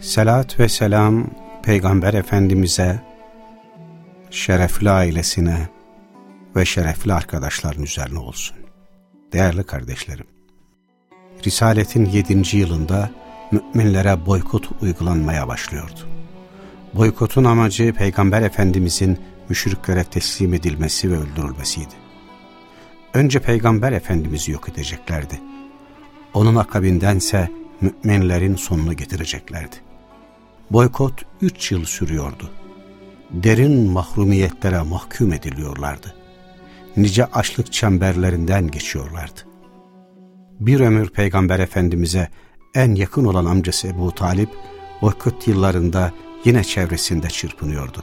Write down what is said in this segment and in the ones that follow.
Selat ve selam Peygamber Efendimiz'e, şerefli ailesine ve şerefli arkadaşların üzerine olsun. Değerli kardeşlerim, Risaletin 7. yılında müminlere boykot uygulanmaya başlıyordu. Boykotun amacı Peygamber Efendimizin müşriklere teslim edilmesi ve öldürülmesiydi. Önce Peygamber Efendimiz'i yok edeceklerdi. Onun akabindense müminlerin sonunu getireceklerdi. Boykot üç yıl sürüyordu. Derin mahrumiyetlere mahkum ediliyorlardı. Nice açlık çemberlerinden geçiyorlardı. Bir ömür Peygamber Efendimiz'e en yakın olan amcası Ebu Talip, boykot yıllarında yine çevresinde çırpınıyordu.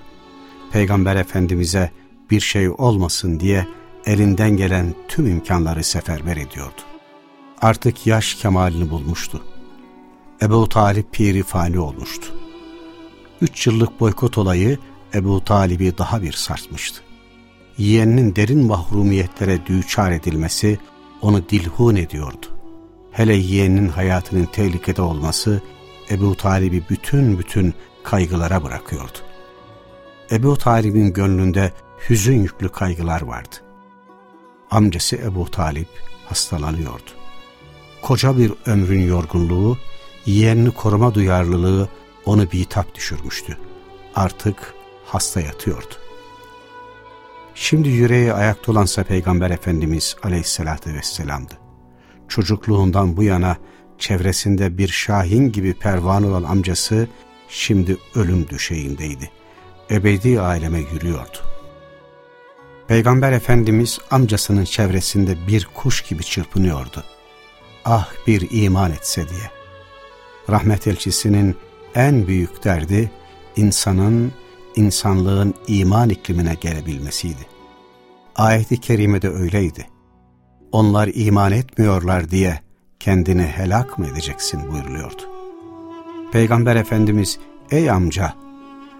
Peygamber Efendimiz'e bir şey olmasın diye elinden gelen tüm imkanları seferber ediyordu. Artık yaş kemalini bulmuştu. Ebu Talip piri fani olmuştu. Üç yıllık boykot olayı Ebu Talib'i daha bir sarsmıştı. Yeğeninin derin mahrumiyetlere düçar edilmesi onu dilhun ediyordu. Hele yeğeninin hayatının tehlikede olması Ebu Talib'i bütün bütün kaygılara bırakıyordu. Ebu Talib'in gönlünde hüzün yüklü kaygılar vardı. Amcası Ebu Talip hastalanıyordu. Koca bir ömrün yorgunluğu, yeğenini koruma duyarlılığı onu bitap düşürmüştü. Artık hasta yatıyordu. Şimdi yüreği ayakta olansa Peygamber Efendimiz aleyhissalatü vesselam'dı. Çocukluğundan bu yana çevresinde bir şahin gibi pervan olan amcası şimdi ölüm düşeğindeydi. Ebedi aleme yürüyordu. Peygamber Efendimiz amcasının çevresinde bir kuş gibi çırpınıyordu. Ah bir iman etse diye. Rahmet elçisinin en büyük derdi insanın, insanlığın iman iklimine gelebilmesiydi. Ayet-i kerimede öyleydi. Onlar iman etmiyorlar diye kendini helak mı edeceksin buyuruluyordu. Peygamber Efendimiz ey amca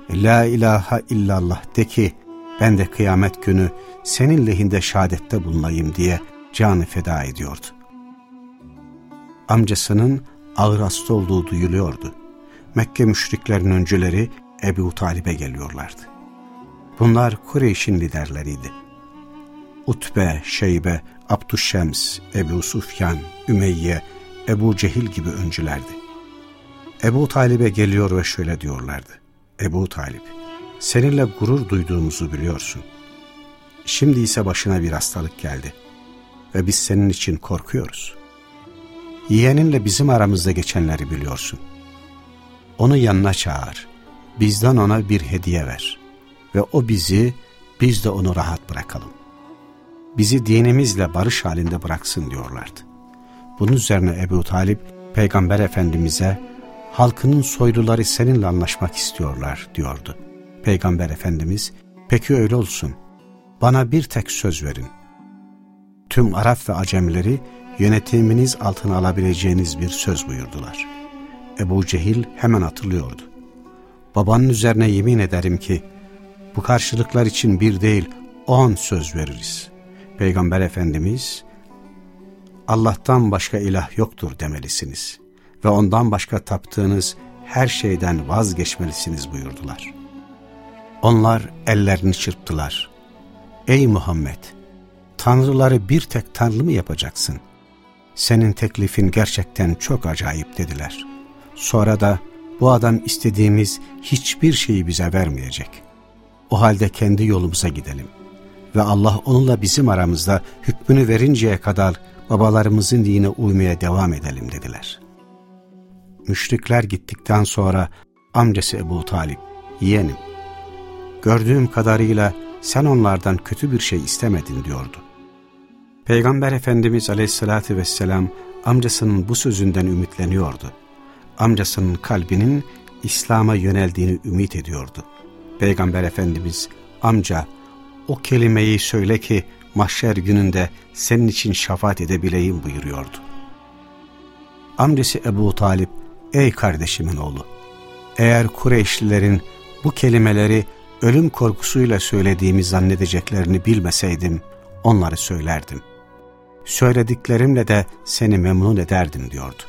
la ilahe illallah de ki ben de kıyamet günü senin lehinde şehadette bulunayım diye canı feda ediyordu. Amcasının ağır hasta olduğu duyuluyordu. Mekke müşriklerin öncüleri Ebu Talib'e geliyorlardı. Bunlar Kureyş'in liderleriydi. Utbe, Şeybe, Abdüşşems, Ebu Sufyan, Ümeyye, Ebu Cehil gibi öncülerdi. Ebu Talib'e geliyor ve şöyle diyorlardı. Ebu Talip, seninle gurur duyduğumuzu biliyorsun. Şimdi ise başına bir hastalık geldi ve biz senin için korkuyoruz. Yeğeninle bizim aramızda geçenleri biliyorsun. Onu yanına çağır, bizden ona bir hediye ver ve o bizi, biz de onu rahat bırakalım. Bizi dinimizle barış halinde bıraksın diyorlardı. Bunun üzerine Ebu Talip, Peygamber Efendimiz'e halkının soyluları seninle anlaşmak istiyorlar diyordu. Peygamber Efendimiz, peki öyle olsun, bana bir tek söz verin. Tüm Arap ve Acemleri yönetiminiz altına alabileceğiniz bir söz buyurdular. Ebu Cehil hemen hatırlıyordu. Babanın üzerine yemin ederim ki, bu karşılıklar için bir değil on söz veririz. Peygamber Efendimiz, Allah'tan başka ilah yoktur demelisiniz ve ondan başka taptığınız her şeyden vazgeçmelisiniz buyurdular. Onlar ellerini çırptılar. Ey Muhammed! Tanrıları bir tek tanrı mı yapacaksın? Senin teklifin gerçekten çok acayip dediler. Sonra da bu adam istediğimiz hiçbir şeyi bize vermeyecek. O halde kendi yolumuza gidelim. Ve Allah onunla bizim aramızda hükmünü verinceye kadar babalarımızın dine uymaya devam edelim dediler. Müşrikler gittikten sonra amcası Ebu Talip, yeğenim, gördüğüm kadarıyla sen onlardan kötü bir şey istemedin diyordu. Peygamber Efendimiz aleyhissalatü vesselam amcasının bu sözünden ümitleniyordu. Amcasının kalbinin İslam'a yöneldiğini ümit ediyordu. Peygamber Efendimiz, amca o kelimeyi söyle ki mahşer gününde senin için şefaat edebileyim buyuruyordu. Amcası Ebu Talip, ey kardeşimin oğlu, eğer Kureyşlilerin bu kelimeleri ölüm korkusuyla söylediğimi zannedeceklerini bilmeseydim, onları söylerdim. Söylediklerimle de seni memnun ederdim diyordu.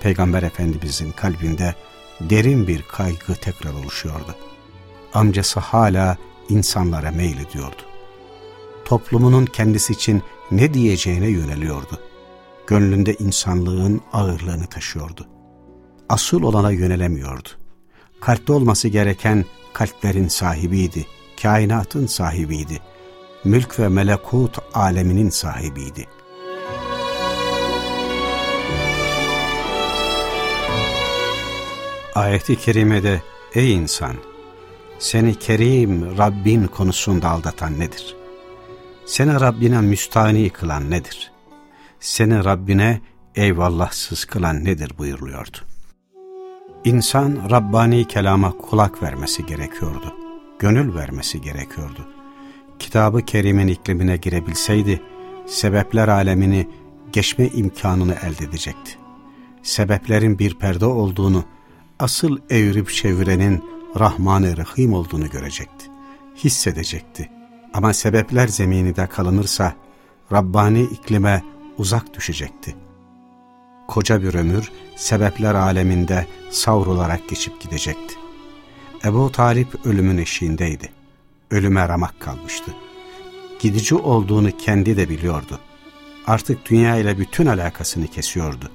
Peygamber Efendimizin kalbinde derin bir kaygı tekrar oluşuyordu. Amcası hala insanlara meylediyordu. Toplumunun kendisi için ne diyeceğine yöneliyordu. Gönlünde insanlığın ağırlığını taşıyordu. Asıl olana yönelemiyordu. Kalpte olması gereken kalplerin sahibiydi, kainatın sahibiydi, mülk ve melekut aleminin sahibiydi. Ayeti kerimede ey insan seni kerim Rabbin konusunda aldatan nedir? Seni Rabbine müstani kılan nedir? Seni Rabbine eyvallahsız kılan nedir buyuruluyordu. İnsan Rabbani kelama kulak vermesi gerekiyordu. Gönül vermesi gerekiyordu. Kitabı Kerim'in iklimine girebilseydi, sebepler alemini geçme imkanını elde edecekti. Sebeplerin bir perde olduğunu, asıl evirip çevirenin Rahman-ı Rahim olduğunu görecekti. Hissedecekti. Ama sebepler zemininde kalınırsa, Rabbani iklime uzak düşecekti koca bir ömür sebepler aleminde savrularak geçip gidecekti. Ebu Talip ölümün eşiğindeydi. Ölüme ramak kalmıştı. Gidici olduğunu kendi de biliyordu. Artık dünya ile bütün alakasını kesiyordu.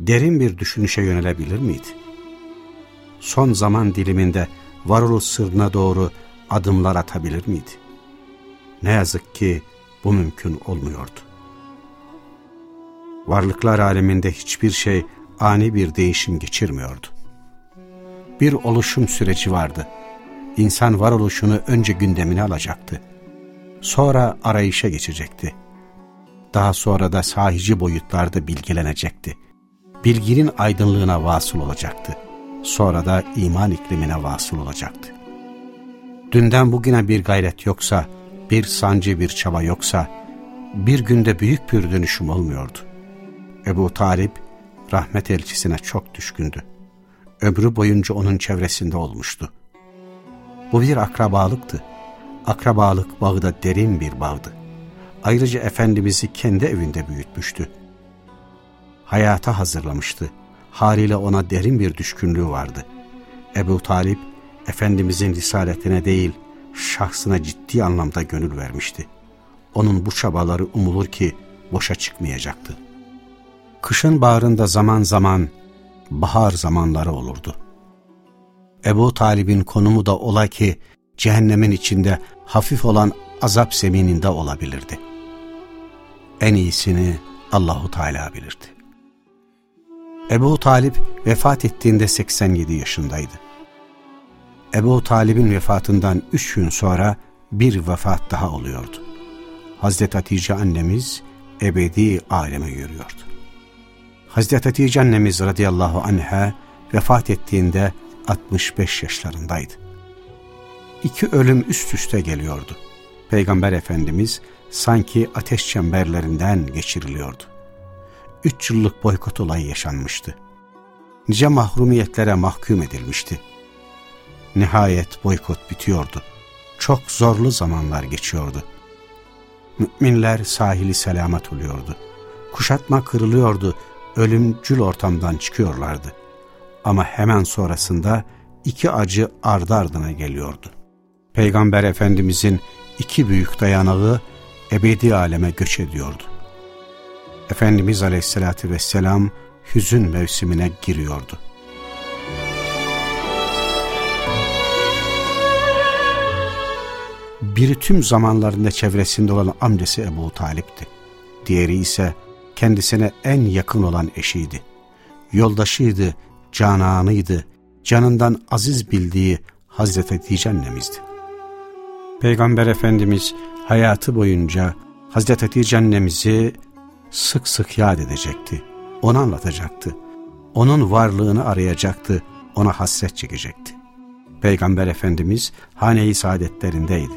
Derin bir düşünüşe yönelebilir miydi? Son zaman diliminde varoluş sırrına doğru adımlar atabilir miydi? Ne yazık ki bu mümkün olmuyordu. Varlıklar aleminde hiçbir şey ani bir değişim geçirmiyordu. Bir oluşum süreci vardı. İnsan varoluşunu önce gündemine alacaktı. Sonra arayışa geçecekti. Daha sonra da sahici boyutlarda bilgilenecekti. Bilginin aydınlığına vasıl olacaktı. Sonra da iman iklimine vasıl olacaktı. Dünden bugüne bir gayret yoksa, bir sancı bir çaba yoksa, bir günde büyük bir dönüşüm olmuyordu. Ebu Talip rahmet elçisine çok düşkündü. Ömrü boyunca onun çevresinde olmuştu. Bu bir akrabalıktı. Akrabalık bağı da derin bir bağdı. Ayrıca Efendimiz'i kendi evinde büyütmüştü. Hayata hazırlamıştı. Haliyle ona derin bir düşkünlüğü vardı. Ebu Talip, Efendimizin risaletine değil, şahsına ciddi anlamda gönül vermişti. Onun bu çabaları umulur ki boşa çıkmayacaktı kışın bağrında zaman zaman bahar zamanları olurdu. Ebu Talib'in konumu da ola ki cehennemin içinde hafif olan azap zemininde olabilirdi. En iyisini Allahu Teala bilirdi. Ebu Talip vefat ettiğinde 87 yaşındaydı. Ebu Talib'in vefatından üç gün sonra bir vefat daha oluyordu. Hazreti Hatice annemiz ebedi aleme yürüyordu. Hazreti Hatice annemiz radıyallahu anha vefat ettiğinde 65 yaşlarındaydı. İki ölüm üst üste geliyordu. Peygamber Efendimiz sanki ateş çemberlerinden geçiriliyordu. Üç yıllık boykot olayı yaşanmıştı. Nice mahrumiyetlere mahkum edilmişti. Nihayet boykot bitiyordu. Çok zorlu zamanlar geçiyordu. Müminler sahili selamet oluyordu. Kuşatma kırılıyordu ölümcül ortamdan çıkıyorlardı. Ama hemen sonrasında iki acı ardı ardına geliyordu. Peygamber Efendimizin iki büyük dayanağı ebedi aleme göç ediyordu. Efendimiz Aleyhisselatü Vesselam hüzün mevsimine giriyordu. Biri tüm zamanlarında çevresinde olan amcası Ebu Talip'ti. Diğeri ise kendisine en yakın olan eşiydi. Yoldaşıydı, cananıydı, canından aziz bildiği Hazreti Hatice annemizdi. Peygamber Efendimiz hayatı boyunca Hazreti Hatice annemizi sık sık yad edecekti. Onu anlatacaktı. Onun varlığını arayacaktı. ona hasret çekecekti. Peygamber Efendimiz hane-i saadetlerindeydi.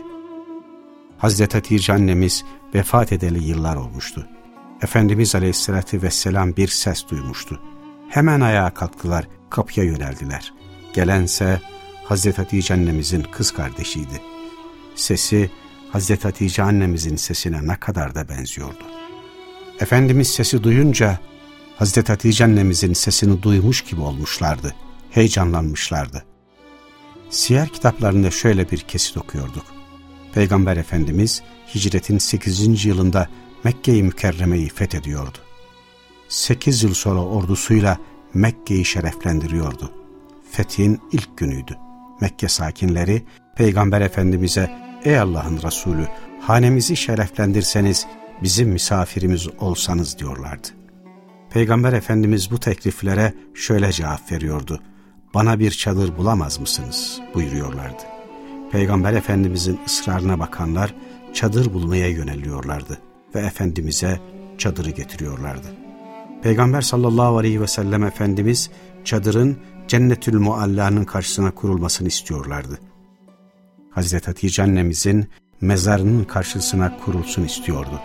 Hazreti Hatice annemiz vefat edeli yıllar olmuştu. Efendimiz Aleyhisselatü Vesselam bir ses duymuştu. Hemen ayağa kalktılar, kapıya yöneldiler. Gelense Hazreti Hatice annemizin kız kardeşiydi. Sesi Hazreti Hatice annemizin sesine ne kadar da benziyordu. Efendimiz sesi duyunca Hazreti Hatice annemizin sesini duymuş gibi olmuşlardı. Heyecanlanmışlardı. Siyer kitaplarında şöyle bir kesit okuyorduk. Peygamber Efendimiz hicretin 8. yılında Mekke-i Mükerreme'yi fethediyordu. 8 yıl sonra ordusuyla Mekke'yi şereflendiriyordu. Fethin ilk günüydü. Mekke sakinleri Peygamber Efendimiz'e ''Ey Allah'ın Resulü, hanemizi şereflendirseniz bizim misafirimiz olsanız.'' diyorlardı. Peygamber Efendimiz bu tekliflere şöyle cevap veriyordu. ''Bana bir çadır bulamaz mısınız?'' buyuruyorlardı. Peygamber Efendimizin ısrarına bakanlar çadır bulmaya yöneliyorlardı ve Efendimiz'e çadırı getiriyorlardı. Peygamber sallallahu aleyhi ve sellem Efendimiz çadırın Cennetül Mualla'nın karşısına kurulmasını istiyorlardı. Hazreti Hatice annemizin mezarının karşısına kurulsun istiyordu.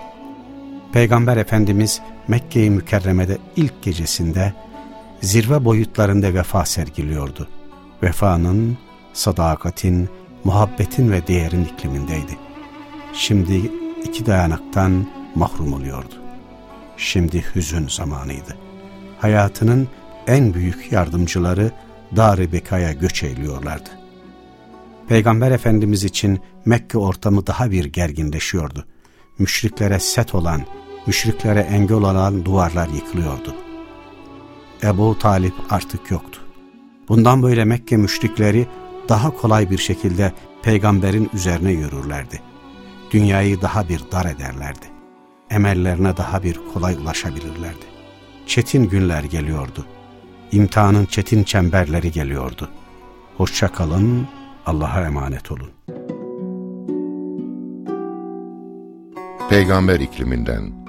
Peygamber Efendimiz Mekke-i Mükerreme'de ilk gecesinde zirve boyutlarında vefa sergiliyordu. Vefanın, sadakatin, muhabbetin ve değerin iklimindeydi. Şimdi iki dayanaktan mahrum oluyordu. Şimdi hüzün zamanıydı. Hayatının en büyük yardımcıları Dar-ı Beka'ya göç eğiliyorlardı. Peygamber Efendimiz için Mekke ortamı daha bir gerginleşiyordu. Müşriklere set olan, müşriklere engel olan duvarlar yıkılıyordu. Ebu Talip artık yoktu. Bundan böyle Mekke müşrikleri daha kolay bir şekilde peygamberin üzerine yürürlerdi. Dünyayı daha bir dar ederlerdi. Emellerine daha bir kolay ulaşabilirlerdi. Çetin günler geliyordu. İmtihanın çetin çemberleri geliyordu. Hoşça kalın, Allah'a emanet olun. Peygamber ikliminden